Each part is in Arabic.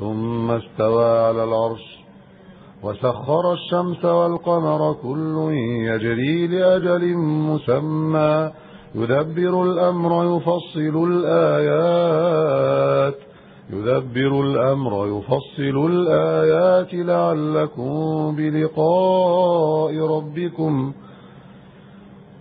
ثم استوى على العرش وسخر الشمس والقمر كل يجري لأجل مسمى. يدبر الأمر يفصل الآيات. يدبر الأمر يفصل الآيات لعلكم بلقاء ربكم.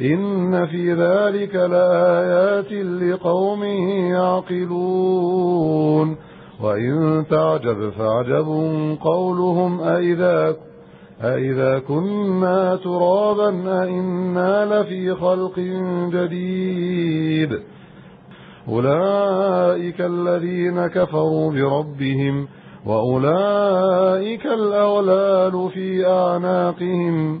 إن في ذلك لآيات لقوم يعقلون وإن تعجب فعجب قولهم أئذا, أئذا كنا ترابا أئنا لفي خلق جديد أولئك الذين كفروا بربهم وأولئك الأغلال في أعناقهم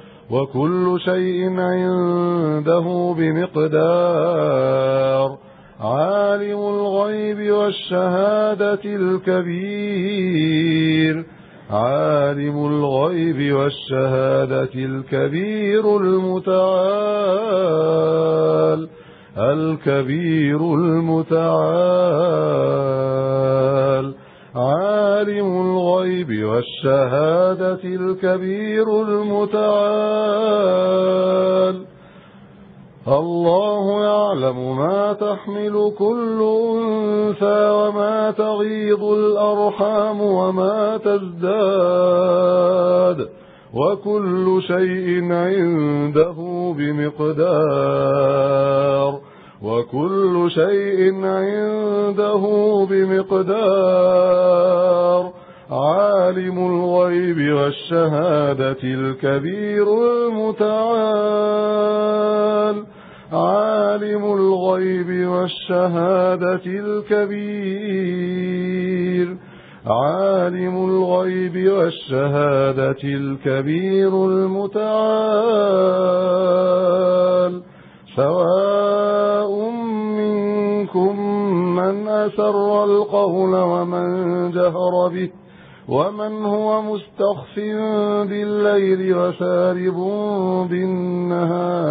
وكل شيء عنده بمقدار. عالم الغيب والشهادة الكبير. عالم الغيب والشهادة الكبير المتعال. الكبير المتعال. عالم الغيب والشهادة الكبير المتعال. الله يعلم ما تحمل كل أنثى وما تغيض الأرحام وما تزداد وكل شيء عنده بمقدار. وكل شيء عنده بمقدار. عالم الغيب والشهادة الكبير المتعال. عالم الغيب والشهادة الكبير. عالم الغيب والشهادة الكبير المتعال. سواء من أسر القول ومن جهر به ومن هو مستخف بالليل وسارب بالنهار.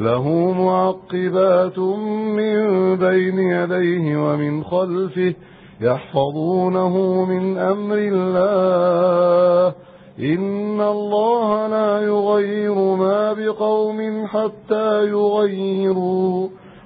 له معقبات من بين يديه ومن خلفه يحفظونه من أمر الله. إن الله لا يغير ما بقوم حتى يغيروا.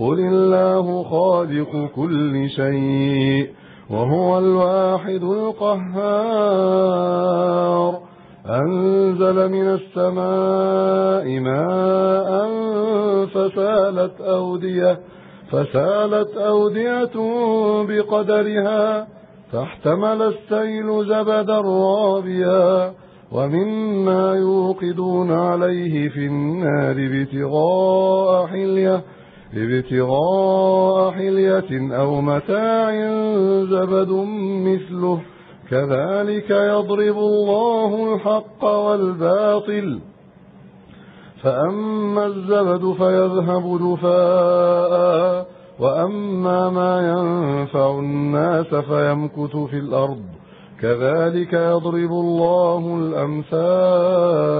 قل الله خالق كل شيء وهو الواحد القهار أنزل من السماء ماء فسالت أودية فسالت أودية بقدرها فاحتمل السيل زبدا رابيا ومما يوقدون عليه في النار ابتغاء حليه ابتغاء حلية أو متاع زبد مثله كذلك يضرب الله الحق والباطل. فأما الزبد فيذهب دفاء وأما ما ينفع الناس فيمكث في الأرض. كذلك يضرب الله الأمثال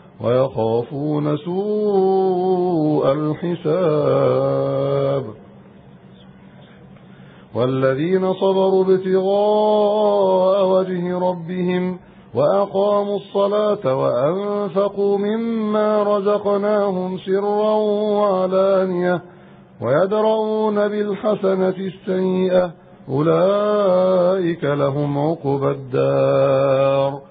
ويخافون سوء الحساب. والذين صبروا ابتغاء وجه ربهم وأقاموا الصلاة وأنفقوا مما رزقناهم سرا وعلانية ويدرؤون بالحسنة السيئة أولئك لهم عقب الدار.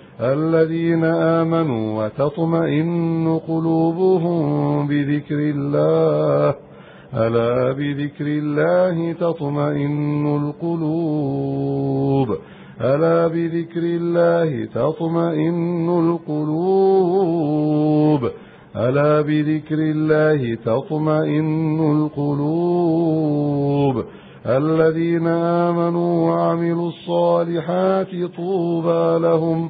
الذين آمنوا وتطمئن قلوبهم بذكر الله. ألا بذكر الله تطمئن القلوب. ألا بذكر الله تطمئن القلوب. ألا بذكر الله تطمئن القلوب. الذين آمنوا وعملوا الصالحات طوبى لهم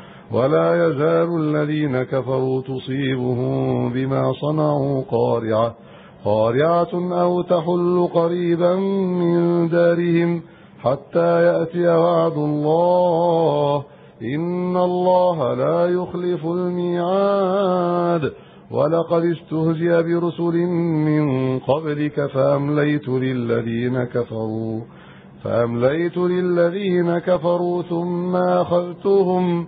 ولا يزال الذين كفروا تصيبهم بما صنعوا قارعة قارعة أو تحل قريبا من دارهم حتى يأتي وعد الله. إن الله لا يخلف الميعاد. ولقد استهزئ برسل من قبلك فأمليت للذين كفروا فأمليت للذين كفروا ثم أخذتهم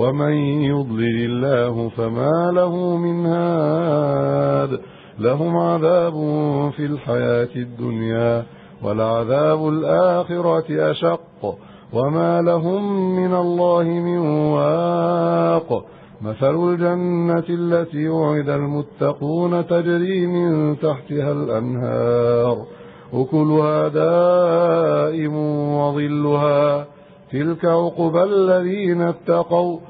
ومن يضلل الله فما له من هاد. لهم عذاب في الحياة الدنيا والعذاب الآخرة أشق. وما لهم من الله من واق. مثل الجنة التي وعد المتقون تجري من تحتها الأنهار. أكلها دائم وظلها. تلك عقبى الذين اتقوا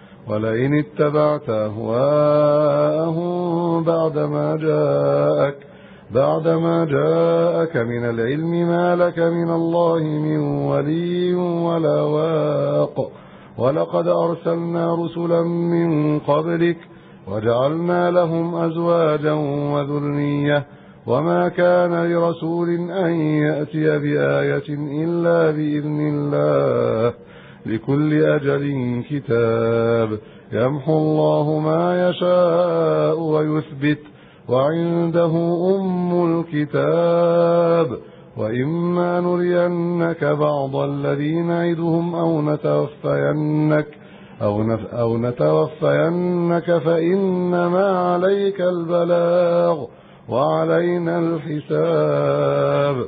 ولئن اتبعت أهواءهم بعدما جاءك بعدما جاءك من العلم ما لك من الله من ولي ولا واق. ولقد أرسلنا رسلا من قبلك وجعلنا لهم أزواجا وذرنية وما كان لرسول أن يأتي بآية إلا بإذن الله. لكل أجل كتاب. يمحو الله ما يشاء ويثبت وعنده أم الكتاب. وإما نرينك بعض الذين نعدهم أو نتوفينك أو, أو نتوفينك فإنما عليك البلاغ وعلينا الحساب.